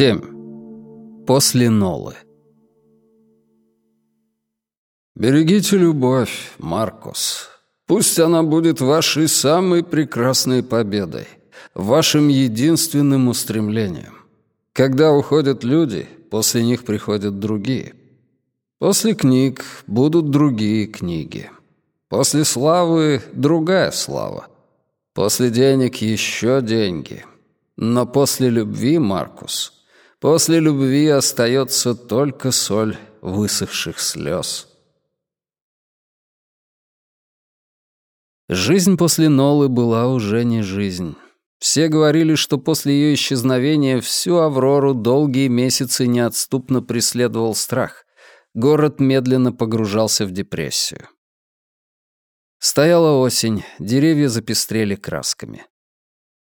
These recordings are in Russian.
7. После Нолы. Берегите любовь, Маркус. Пусть она будет вашей самой прекрасной победой, вашим единственным устремлением. Когда уходят люди, после них приходят другие. После книг будут другие книги. После славы — другая слава. После денег еще деньги. Но после любви, Маркус, после любви остается только соль высохших слез. Жизнь после Нолы была уже не жизнь. Все говорили, что после ее исчезновения всю Аврору долгие месяцы неотступно преследовал страх. Город медленно погружался в депрессию. Стояла осень, деревья запестрели красками.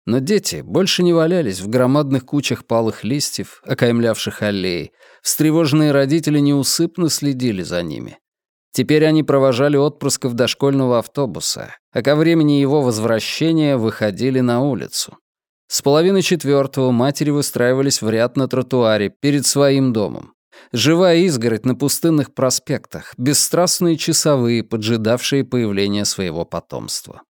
Но дети больше не валялись в громадных кучах палых листьев, окаймлявших аллеи. Встревоженные родители неусыпно следили за ними. Теперь они провожали отпрысков дошкольного автобуса, а ко времени его возвращения выходили на улицу. С половины четвертого матери выстраивались в ряд на тротуаре перед своим домом. Живая изгородь на пустынных проспектах, бесстрастные часовые, поджидавшие появления своего потомства.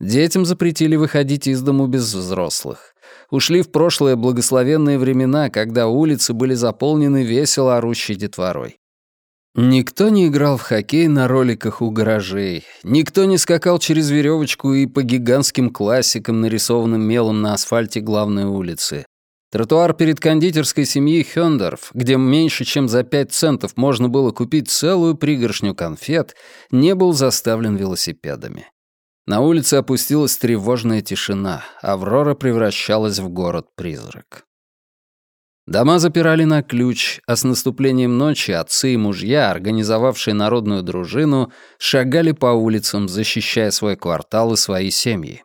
Детям запретили выходить из дому без взрослых. Ушли в прошлое благословенные времена, когда улицы были заполнены весело орущей детворой. Никто не играл в хоккей на роликах у гаражей, никто не скакал через веревочку и по гигантским классикам, нарисованным мелом на асфальте главной улицы. Тротуар перед кондитерской семьи Хёндорф, где меньше чем за пять центов можно было купить целую пригоршню конфет, не был заставлен велосипедами. На улице опустилась тревожная тишина. Аврора превращалась в город-призрак. Дома запирали на ключ, а с наступлением ночи отцы и мужья, организовавшие народную дружину, шагали по улицам, защищая свой квартал и свои семьи.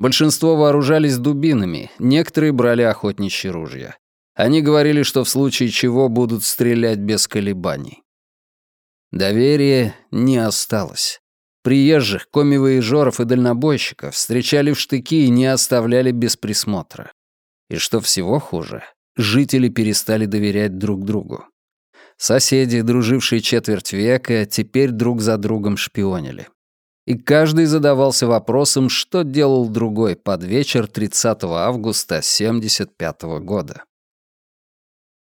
Большинство вооружались дубинами, некоторые брали охотничьи ружья. Они говорили, что в случае чего будут стрелять без колебаний. Доверия не осталось. Приезжих, комивоежоров и дальнобойщиков встречали в штыки и не оставляли без присмотра. И что всего хуже, жители перестали доверять друг другу. Соседи, дружившие четверть века, теперь друг за другом шпионили. И каждый задавался вопросом, что делал другой под вечер 30 августа 1975 года.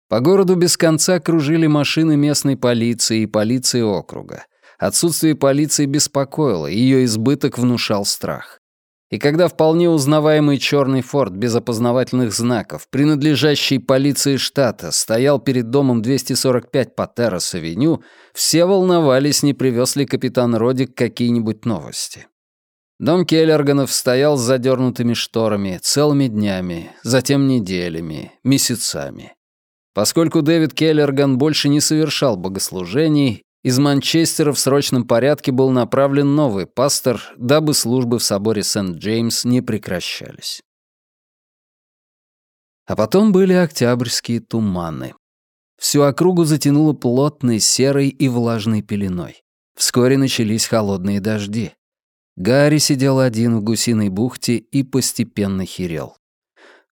По городу без конца кружили машины местной полиции и полиции округа. Отсутствие полиции беспокоило, ее избыток внушал страх. И когда вполне узнаваемый черный форт без опознавательных знаков, принадлежащий полиции штата, стоял перед домом 245 по Террас-авеню, все волновались, не привез ли капитан Родик какие-нибудь новости. Дом Келлерганов стоял с задернутыми шторами целыми днями, затем неделями, месяцами. Поскольку Дэвид Келлерган больше не совершал богослужений, из Манчестера в срочном порядке был направлен новый пастор, дабы службы в соборе Сент-Джеймс не прекращались. А потом были октябрьские туманы. Всю округу затянуло плотной серой и влажной пеленой. Вскоре начались холодные дожди. Гарри сидел один в гусиной бухте и постепенно херел.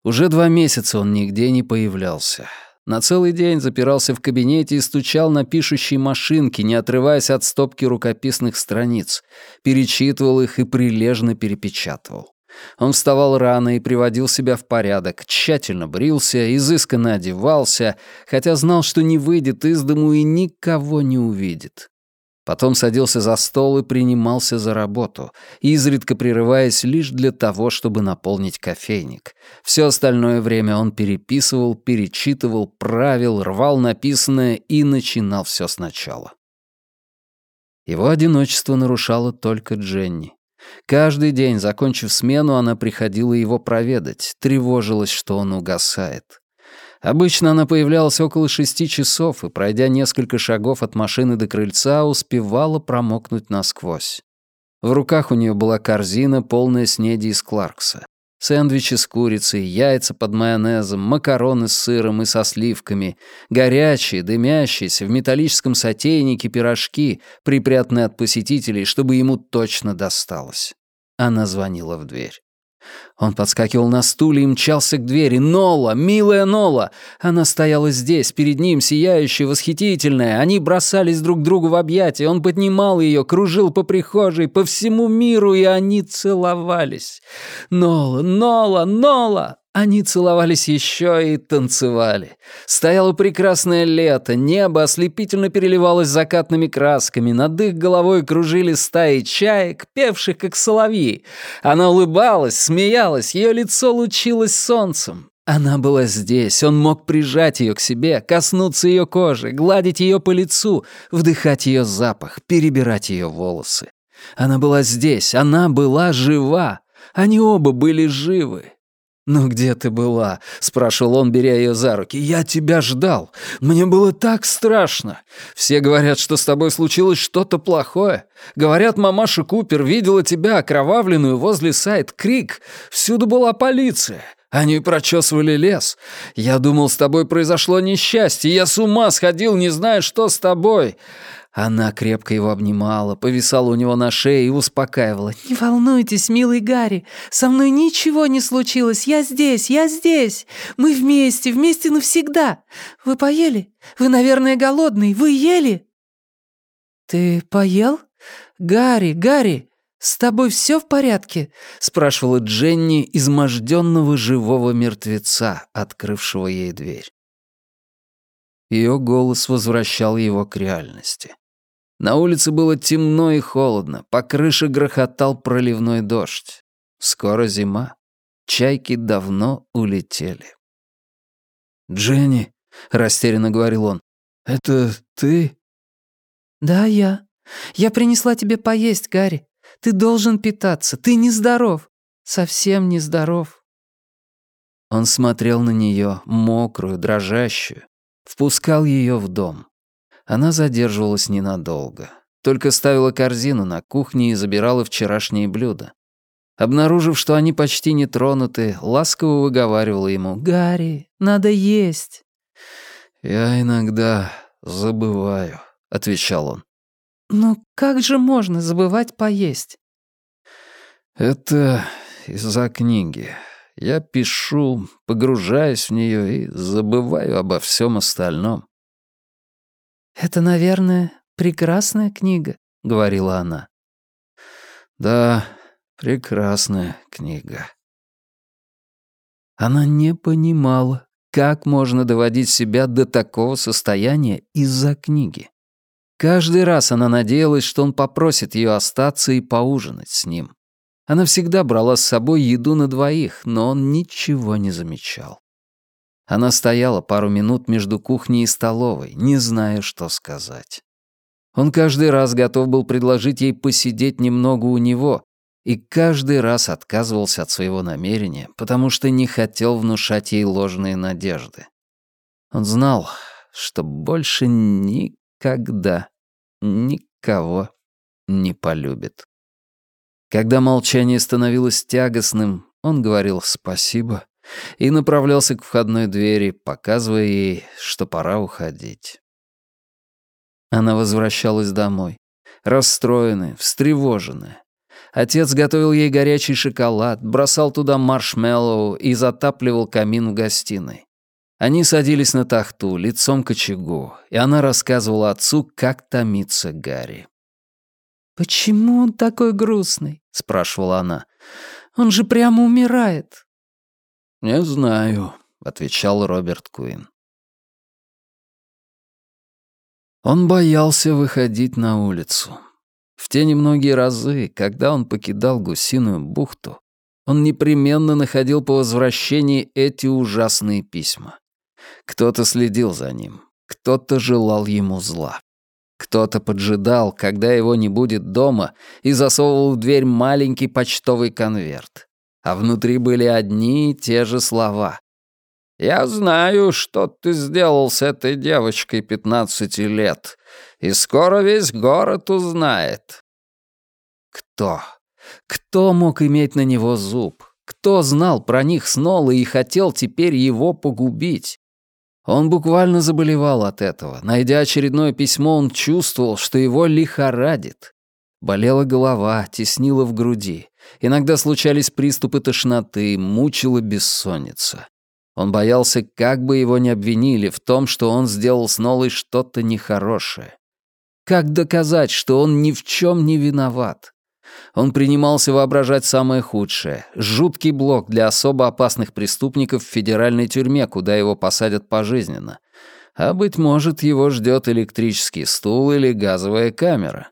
Уже два месяца он нигде не появлялся. На целый день запирался в кабинете и стучал на пишущей машинке, не отрываясь от стопки рукописных страниц, перечитывал их и прилежно перепечатывал. Он вставал рано и приводил себя в порядок, тщательно брился, изысканно одевался, хотя знал, что не выйдет из дому и никого не увидит. Потом садился за стол и принимался за работу, изредка прерываясь лишь для того, чтобы наполнить кофейник. Все остальное время он переписывал, перечитывал, правил, рвал написанное и начинал все сначала. Его одиночество нарушало только Дженни. Каждый день, закончив смену, она приходила его проведать, тревожилась, что он угасает. Обычно она появлялась около шести часов и, пройдя несколько шагов от машины до крыльца, успевала промокнуть насквозь. В руках у нее была корзина, полная снеди из Кларкса. Сэндвичи с курицей, яйца под майонезом, макароны с сыром и со сливками, горячие, дымящиеся, в металлическом сотейнике пирожки, припрятанные от посетителей, чтобы ему точно досталось. Она звонила в дверь. Он подскакивал на стуле и мчался к двери. «Нола! Милая Нола!» Она стояла здесь, перед ним, сияющая, восхитительная. Они бросались друг другу в объятия. Он поднимал ее, кружил по прихожей, по всему миру, и они целовались. «Нола! Нола! Нола!» Они целовались еще и танцевали. Стояло прекрасное лето, небо ослепительно переливалось закатными красками, над их головой кружили стаи чаек, певших как соловьи. Она улыбалась, смеялась, ее лицо лучилось солнцем. Она была здесь, он мог прижать ее к себе, коснуться ее кожи, гладить ее по лицу, вдыхать ее запах, перебирать ее волосы. Она была здесь, она была жива. Они оба были живы. «Ну где ты была?» — спрашивал он, беря ее за руки. «Я тебя ждал. Мне было так страшно. Все говорят, что с тобой случилось что-то плохое. Говорят, мамаша Купер видела тебя окровавленную возле сайт Крик. Всюду была полиция. Они прочесывали лес. Я думал, с тобой произошло несчастье. Я с ума сходил, не зная, что с тобой. Она крепко его обнимала, повисала у него на шее и успокаивала. «Не волнуйтесь, милый Гарри, со мной ничего не случилось, я здесь, я здесь. Мы вместе, вместе навсегда. Вы поели? Вы, наверное, голодный, вы ели?» «Ты поел? Гарри, Гарри, с тобой все в порядке?» — спрашивала Дженни, изможденного живого мертвеца, открывшего ей дверь. Ее голос возвращал его к реальности. На улице было темно и холодно, по крыше грохотал проливной дождь. Скоро зима. Чайки давно улетели. «Дженни», — растерянно говорил он, — «это ты?» «Да, я. Я принесла тебе поесть, Гарри. Ты должен питаться. Ты нездоров. Совсем нездоров». Он смотрел на нее, мокрую, дрожащую, впускал ее в дом. Она задерживалась ненадолго. Только ставила корзину на кухне и забирала вчерашние блюда. Обнаружив, что они почти не тронуты, ласково выговаривала ему «Гарри, надо есть». «Я иногда забываю», — отвечал он. «Ну как же можно забывать поесть?» «Это из-за книги. Я пишу, погружаюсь в нее и забываю обо всем остальном. «Это, наверное, прекрасная книга», — говорила она. «Да, прекрасная книга». Она не понимала, как можно доводить себя до такого состояния из-за книги. Каждый раз она надеялась, что он попросит ее остаться и поужинать с ним. Она всегда брала с собой еду на двоих, но он ничего не замечал. Она стояла пару минут между кухней и столовой, не зная, что сказать. Он каждый раз готов был предложить ей посидеть немного у него, и каждый раз отказывался от своего намерения, потому что не хотел внушать ей ложные надежды. Он знал, что больше никогда никого не полюбит. Когда молчание становилось тягостным, он говорил «спасибо», и направлялся к входной двери, показывая ей, что пора уходить. Она возвращалась домой, расстроенная, встревоженная. Отец готовил ей горячий шоколад, бросал туда маршмеллоу и затапливал камин в гостиной. Они садились на тахту, лицом к очагу, и она рассказывала отцу, как томится Гарри. «Почему он такой грустный?» — спрашивала она. «Он же прямо умирает». «Не знаю», — отвечал Роберт Куин. Он боялся выходить на улицу. В те немногие разы, когда он покидал гусиную бухту, он непременно находил по возвращении эти ужасные письма. Кто-то следил за ним, кто-то желал ему зла. Кто-то поджидал, когда его не будет дома, и засовывал в дверь маленький почтовый конверт а внутри были одни и те же слова. «Я знаю, что ты сделал с этой девочкой пятнадцати лет, и скоро весь город узнает». Кто? Кто мог иметь на него зуб? Кто знал про них с Нолой и хотел теперь его погубить? Он буквально заболевал от этого. Найдя очередное письмо, он чувствовал, что его лихорадит. Болела голова, теснила в груди. Иногда случались приступы тошноты, мучила бессонница. Он боялся, как бы его не обвинили в том, что он сделал с Нолой что-то нехорошее. Как доказать, что он ни в чем не виноват? Он принимался воображать самое худшее — жуткий блок для особо опасных преступников в федеральной тюрьме, куда его посадят пожизненно. А, быть может, его ждет электрический стул или газовая камера.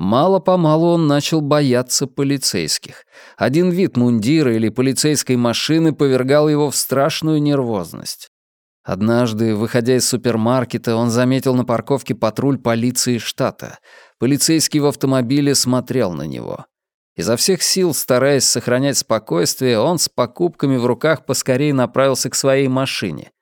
Мало-помалу он начал бояться полицейских. Один вид мундира или полицейской машины повергал его в страшную нервозность. Однажды, выходя из супермаркета, он заметил на парковке патруль полиции штата. Полицейский в автомобиле смотрел на него. Изо всех сил, стараясь сохранять спокойствие, он с покупками в руках поскорее направился к своей машине.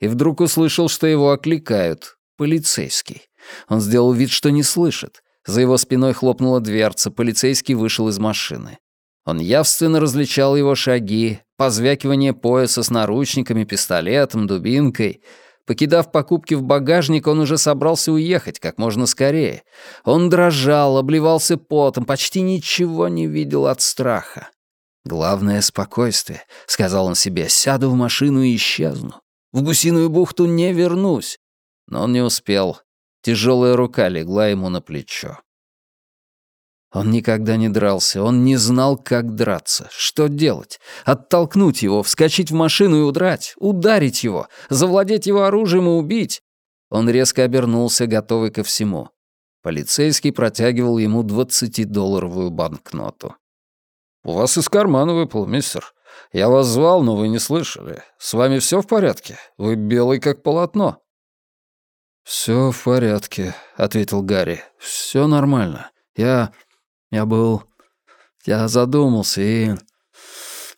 И вдруг услышал, что его окликают. Полицейский. Он сделал вид, что не слышит. За его спиной хлопнула дверца, полицейский вышел из машины. Он явственно различал его шаги, позвякивание пояса с наручниками, пистолетом, дубинкой. Покидав покупки в багажник, он уже собрался уехать как можно скорее. Он дрожал, обливался потом, почти ничего не видел от страха. «Главное — спокойствие», — сказал он себе, — «сяду в машину и исчезну. В гусиную бухту не вернусь». Но он не успел. Тяжелая рука легла ему на плечо. Он никогда не дрался, он не знал, как драться. Что делать? Оттолкнуть его, вскочить в машину и удрать, ударить его, завладеть его оружием и убить? Он резко обернулся, готовый ко всему. Полицейский протягивал ему двадцатидолларовую банкноту. «У вас из кармана выпал, мистер. Я вас звал, но вы не слышали. С вами все в порядке? Вы белый как полотно». «Все в порядке», — ответил Гарри. «Все нормально. Я... я был... я задумался и...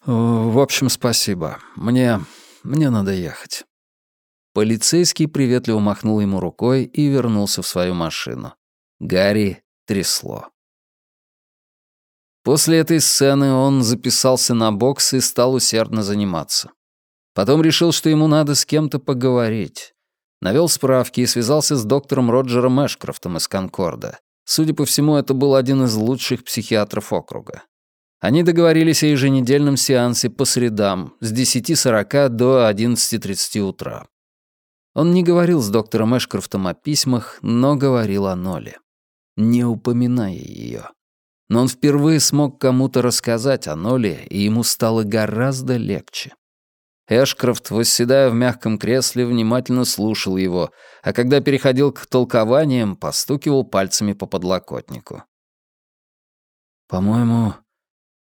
В общем, спасибо. Мне... мне надо ехать». Полицейский приветливо махнул ему рукой и вернулся в свою машину. Гарри трясло. После этой сцены он записался на бокс и стал усердно заниматься. Потом решил, что ему надо с кем-то поговорить. Навел справки и связался с доктором Роджером Эшкрофтом из Конкорда. Судя по всему, это был один из лучших психиатров округа. Они договорились о еженедельном сеансе по средам с 10.40 до 11.30 утра. Он не говорил с доктором Эшкрофтом о письмах, но говорил о Ноле, не упоминая ее. Но он впервые смог кому-то рассказать о Ноле, и ему стало гораздо легче. Эшкрофт, восседая в мягком кресле, внимательно слушал его, а когда переходил к толкованиям, постукивал пальцами по подлокотнику. «По-моему,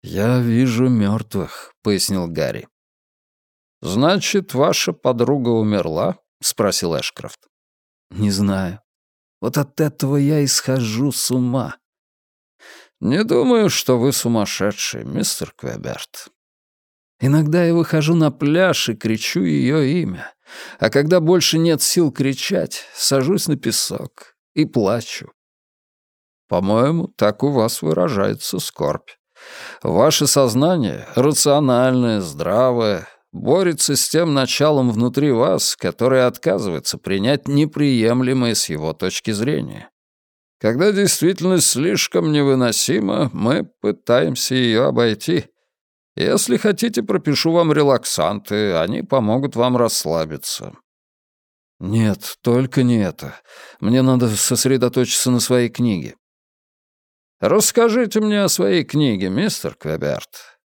я вижу мертвых», — пояснил Гарри. «Значит, ваша подруга умерла?» — спросил Эшкрофт. «Не знаю. Вот от этого я и схожу с ума». «Не думаю, что вы сумасшедший, мистер Квеберт. Иногда я выхожу на пляж и кричу ее имя. А когда больше нет сил кричать, сажусь на песок и плачу. По-моему, так у вас выражается скорбь. Ваше сознание, рациональное, здравое, борется с тем началом внутри вас, которое отказывается принять неприемлемое с его точки зрения. Когда действительность слишком невыносима, мы пытаемся ее обойти — если хотите, пропишу вам релаксанты, они помогут вам расслабиться». «Нет, только не это. Мне надо сосредоточиться на своей книге». «Расскажите мне о своей книге, мистер Квеберт».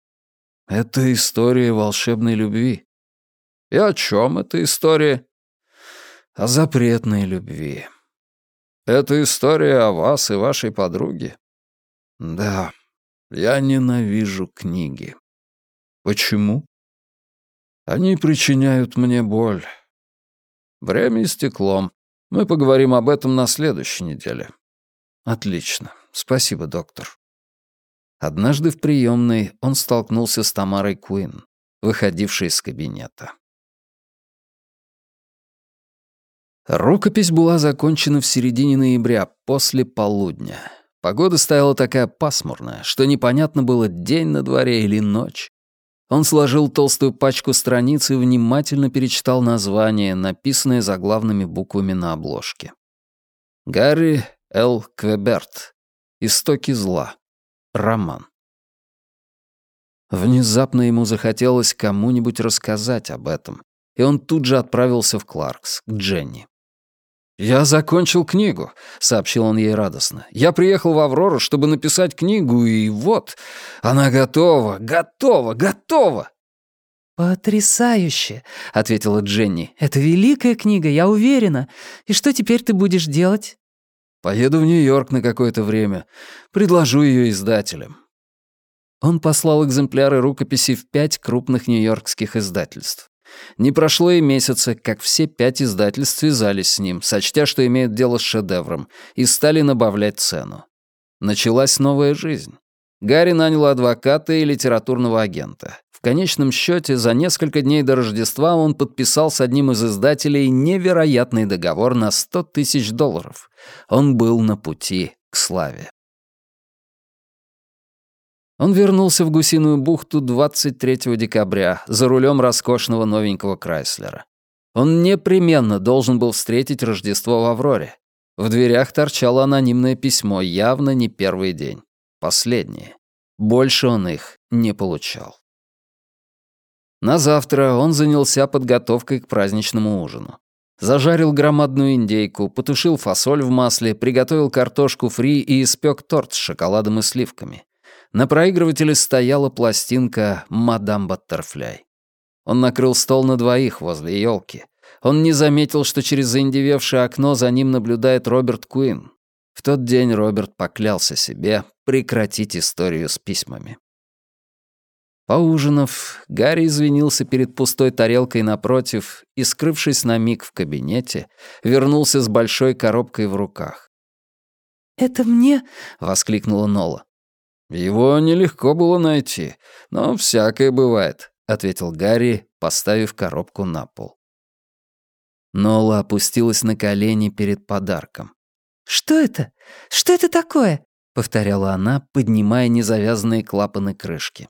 «Это история волшебной любви». «И о чем эта история?» «О запретной любви». «Это история о вас и вашей подруге?» «Да, я ненавижу книги». Почему? Они причиняют мне боль. Время истекло. Мы поговорим об этом на следующей неделе. Отлично. Спасибо, доктор. Однажды в приемной он столкнулся с Тамарой Куин, выходившей из кабинета. Рукопись была закончена в середине ноября, после полудня. Погода стояла такая пасмурная, что непонятно было, день на дворе или ночь. Он сложил толстую пачку страниц и внимательно перечитал название, написанное заглавными буквами на обложке. Гарри Л. Квеберт. Истоки зла. Роман. Внезапно ему захотелось кому-нибудь рассказать об этом, и он тут же отправился в Кларкс, к Дженни. «Я закончил книгу», — сообщил он ей радостно. «Я приехал в Аврору, чтобы написать книгу, и вот, она готова, готова, готова!» «Потрясающе!» — ответила Дженни. «Это великая книга, я уверена. И что теперь ты будешь делать?» «Поеду в Нью-Йорк на какое-то время. Предложу ее издателям». Он послал экземпляры рукописи в пять крупных нью-йоркских издательств. Не прошло и месяца, как все пять издательств связались с ним, сочтя, что имеют дело с шедевром, и стали набавлять цену. Началась новая жизнь. Гарри нанял адвоката и литературного агента. В конечном счете, за несколько дней до Рождества он подписал с одним из издателей невероятный договор на 100 тысяч долларов. Он был на пути к славе. Он вернулся в Гусиную бухту 23 декабря за рулем роскошного новенького Крайслера. Он непременно должен был встретить Рождество в Авроре. В дверях торчало анонимное письмо, явно не первый день. Последнее. Больше он их не получал. На завтра он занялся подготовкой к праздничному ужину. Зажарил громадную индейку, потушил фасоль в масле, приготовил картошку фри и испек торт с шоколадом и сливками. На проигрывателе стояла пластинка «Мадам Баттерфляй». Он накрыл стол на двоих возле елки. Он не заметил, что через заиндевевшее окно за ним наблюдает Роберт Куин. В тот день Роберт поклялся себе прекратить историю с письмами. Поужинав, Гарри извинился перед пустой тарелкой напротив и, скрывшись на миг в кабинете, вернулся с большой коробкой в руках. «Это мне?» — воскликнула Нола. «Его нелегко было найти, но всякое бывает», — ответил Гарри, поставив коробку на пол. Нола опустилась на колени перед подарком. «Что это? Что это такое?» — повторяла она, поднимая незавязанные клапаны крышки.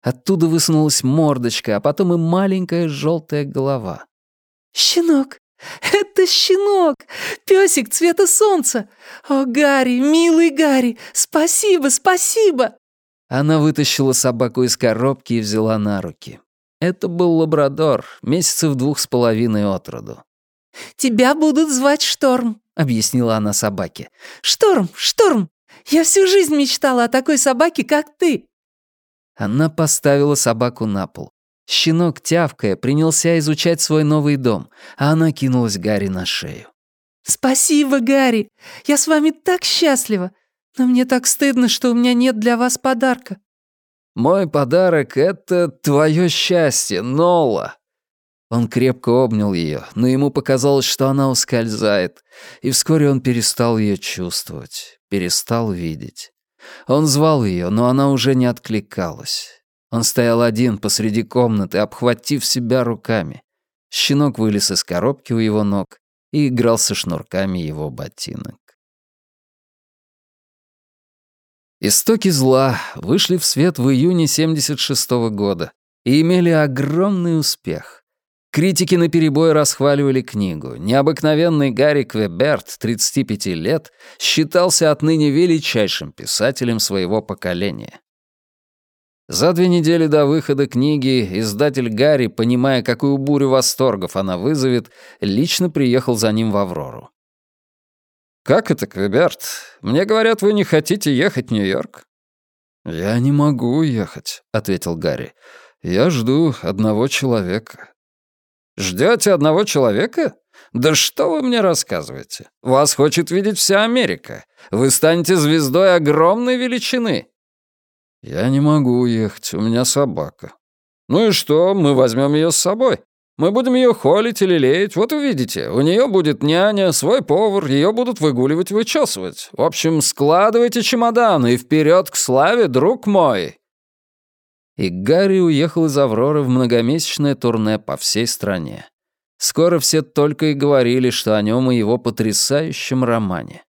Оттуда высунулась мордочка, а потом и маленькая желтая голова. «Щенок! «Это щенок! Пёсик цвета солнца! О, Гарри, милый Гарри, спасибо, спасибо!» Она вытащила собаку из коробки и взяла на руки. Это был лабрадор, месяцев двух с половиной от роду. «Тебя будут звать Шторм», — объяснила она собаке. «Шторм, Шторм! Я всю жизнь мечтала о такой собаке, как ты!» Она поставила собаку на пол. Щенок, тявкая, принялся изучать свой новый дом, а она кинулась Гарри на шею. «Спасибо, Гарри! Я с вами так счастлива! Но мне так стыдно, что у меня нет для вас подарка». «Мой подарок — это твое счастье, Нола!» Он крепко обнял ее, но ему показалось, что она ускользает, и вскоре он перестал ее чувствовать, перестал видеть. Он звал ее, но она уже не откликалась. Он стоял один посреди комнаты, обхватив себя руками. Щенок вылез из коробки у его ног и играл со шнурками его ботинок. «Истоки зла» вышли в свет в июне 76 -го года и имели огромный успех. Критики наперебой расхваливали книгу. Необыкновенный Гарри Квеберт, 35 лет, считался отныне величайшим писателем своего поколения. За две недели до выхода книги издатель Гарри, понимая, какую бурю восторгов она вызовет, лично приехал за ним в Аврору. «Как это, Квеберт? Мне говорят, вы не хотите ехать в Нью-Йорк?» «Я не могу уехать», — ответил Гарри. «Я жду одного человека». «Ждете одного человека? Да что вы мне рассказываете? Вас хочет видеть вся Америка. Вы станете звездой огромной величины». «Я не могу уехать, у меня собака». «Ну и что, мы возьмем ее с собой. Мы будем ее холить или леять, вот увидите. У нее будет няня, свой повар, ее будут выгуливать вычесывать. В общем, складывайте чемоданы и вперед к славе, друг мой!» И Гарри уехал из Авроры в многомесячное турне по всей стране. Скоро все только и говорили, что о нем и его потрясающем романе.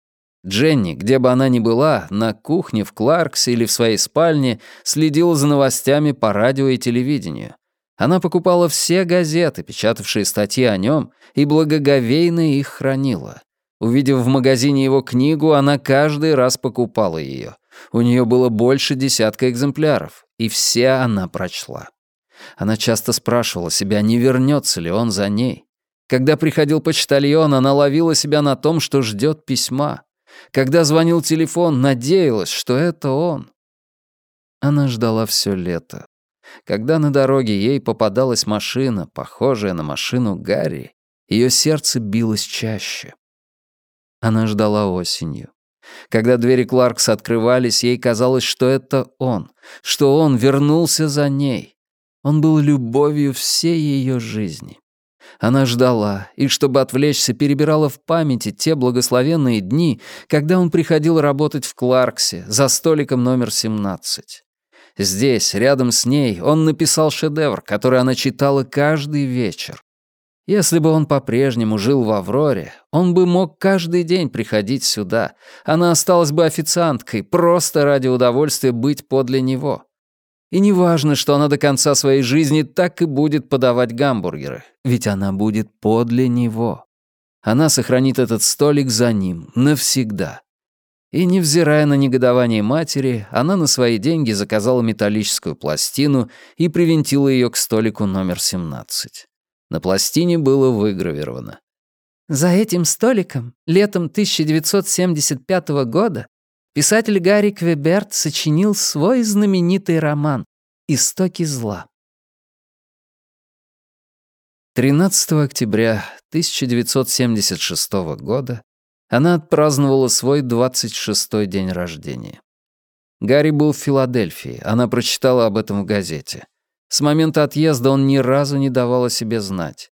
Дженни, где бы она ни была, на кухне, в Кларксе или в своей спальне, следила за новостями по радио и телевидению. Она покупала все газеты, печатавшие статьи о нем, и благоговейно их хранила. Увидев в магазине его книгу, она каждый раз покупала ее. У нее было больше десятка экземпляров, и все она прочла. Она часто спрашивала себя, не вернется ли он за ней. Когда приходил почтальон, она ловила себя на том, что ждет письма. Когда звонил телефон, надеялась, что это он. Она ждала все лето. Когда на дороге ей попадалась машина, похожая на машину Гарри, ее сердце билось чаще. Она ждала осенью. Когда двери Кларкс открывались, ей казалось, что это он, что он вернулся за ней. Он был любовью всей ее жизни. Она ждала, и, чтобы отвлечься, перебирала в памяти те благословенные дни, когда он приходил работать в Кларксе за столиком номер 17. Здесь, рядом с ней, он написал шедевр, который она читала каждый вечер. Если бы он по-прежнему жил в Авроре, он бы мог каждый день приходить сюда. Она осталась бы официанткой, просто ради удовольствия быть подле него. И не важно, что она до конца своей жизни так и будет подавать гамбургеры, ведь она будет подле него. Она сохранит этот столик за ним навсегда. И, невзирая на негодование матери, она на свои деньги заказала металлическую пластину и привинтила ее к столику номер 17. На пластине было выгравировано. «За этим столиком летом 1975 года писатель Гарри Квеберт сочинил свой знаменитый роман «Истоки зла». 13 октября 1976 года она отпраздновала свой 26-й день рождения. Гарри был в Филадельфии, она прочитала об этом в газете. С момента отъезда он ни разу не давал о себе знать.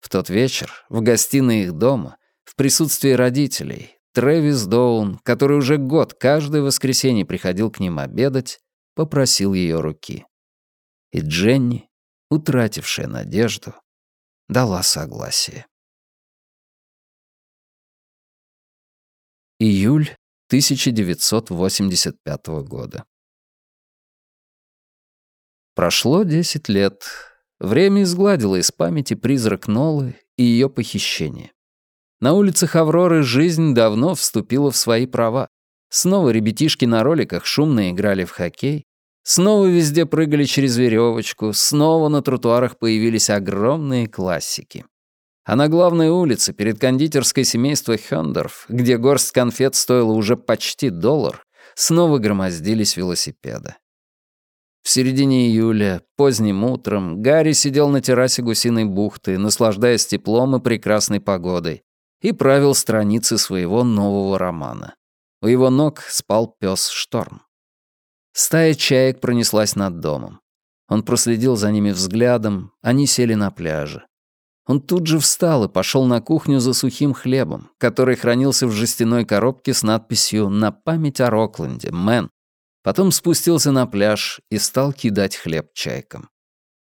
В тот вечер, в гостиной их дома, в присутствии родителей, Трэвис Доун, который уже год каждое воскресенье приходил к ним обедать, попросил ее руки. И Дженни, утратившая надежду, дала согласие. Июль 1985 года. Прошло 10 лет. Время изгладило из памяти призрак Нолы и ее похищение. На улицах Авроры жизнь давно вступила в свои права. Снова ребятишки на роликах шумно играли в хоккей. Снова везде прыгали через веревочку. Снова на тротуарах появились огромные классики. А на главной улице, перед кондитерской семейства Хёндорф, где горсть конфет стоила уже почти доллар, снова громоздились велосипеды. В середине июля, поздним утром, Гарри сидел на террасе гусиной бухты, наслаждаясь теплом и прекрасной погодой, и правил страницы своего нового романа. У его ног спал пес Шторм. Стая чаек пронеслась над домом. Он проследил за ними взглядом, они сели на пляже. Он тут же встал и пошел на кухню за сухим хлебом, который хранился в жестяной коробке с надписью «На память о Рокленде, Мэн». Потом спустился на пляж и стал кидать хлеб чайкам.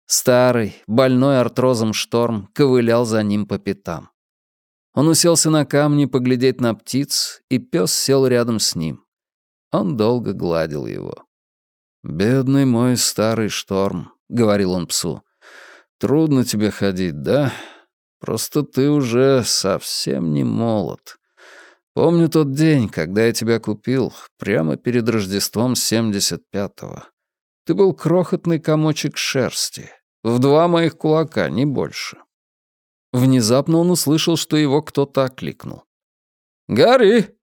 Старый, больной артрозом шторм ковылял за ним по пятам. Он уселся на камни поглядеть на птиц, и пес сел рядом с ним. Он долго гладил его. «Бедный мой старый шторм», — говорил он псу. «Трудно тебе ходить, да? Просто ты уже совсем не молод. Помню тот день, когда я тебя купил, прямо перед Рождеством 75-го. Ты был крохотный комочек шерсти, в два моих кулака, не больше. Внезапно он услышал, что его кто-то окликнул. «Гарри!»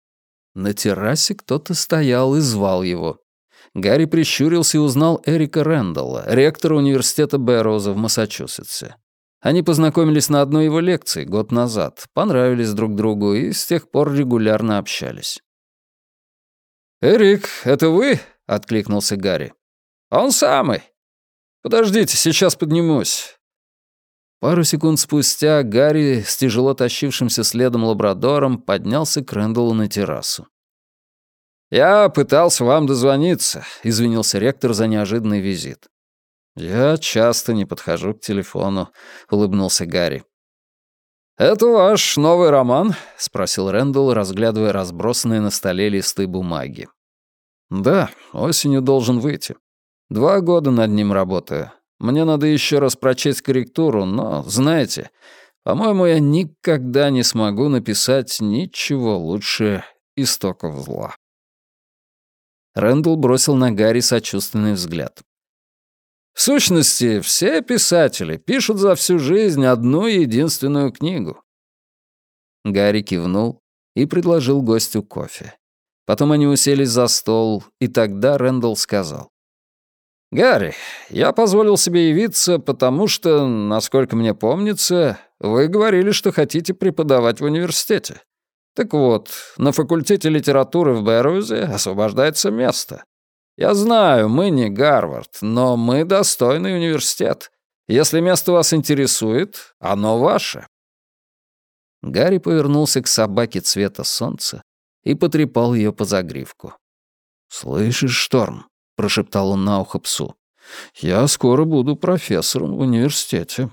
На террасе кто-то стоял и звал его. Гарри прищурился и узнал Эрика Рэндалла, ректора университета Бэрроуза в Массачусетсе. Они познакомились на одной его лекции год назад, понравились друг другу и с тех пор регулярно общались. «Эрик, это вы?» — откликнулся Гарри. «Он самый. Подождите, сейчас поднимусь. Пару секунд спустя Гарри с тяжело тащившимся следом лабрадором поднялся к Рэндаллу на террасу. «Я пытался вам дозвониться», — извинился ректор за неожиданный визит. «Я часто не подхожу к телефону», — улыбнулся Гарри. «Это ваш новый роман?» — спросил Рэндалл, разглядывая разбросанные на столе листы бумаги. «Да, осенью должен выйти. Два года над ним работаю. Мне надо еще раз прочесть корректуру, но, знаете, По-моему, я никогда не смогу написать ничего лучше истоков зла. Рэндалл бросил на Гарри сочувственный взгляд. В сущности, все писатели пишут за всю жизнь одну единственную книгу. Гарри кивнул и предложил гостю кофе. Потом они уселись за стол, и тогда Рэндалл сказал. «Гарри, я позволил себе явиться, потому что, насколько мне помнится, вы говорили, что хотите преподавать в университете. Так вот, на факультете литературы в Берузе освобождается место. Я знаю, мы не Гарвард, но мы достойный университет. Если место вас интересует, оно ваше». Гарри повернулся к собаке цвета солнца и потрепал ее по загривку. «Слышишь, Шторм?» — прошептал он на ухо псу. «Я скоро буду профессором в университете».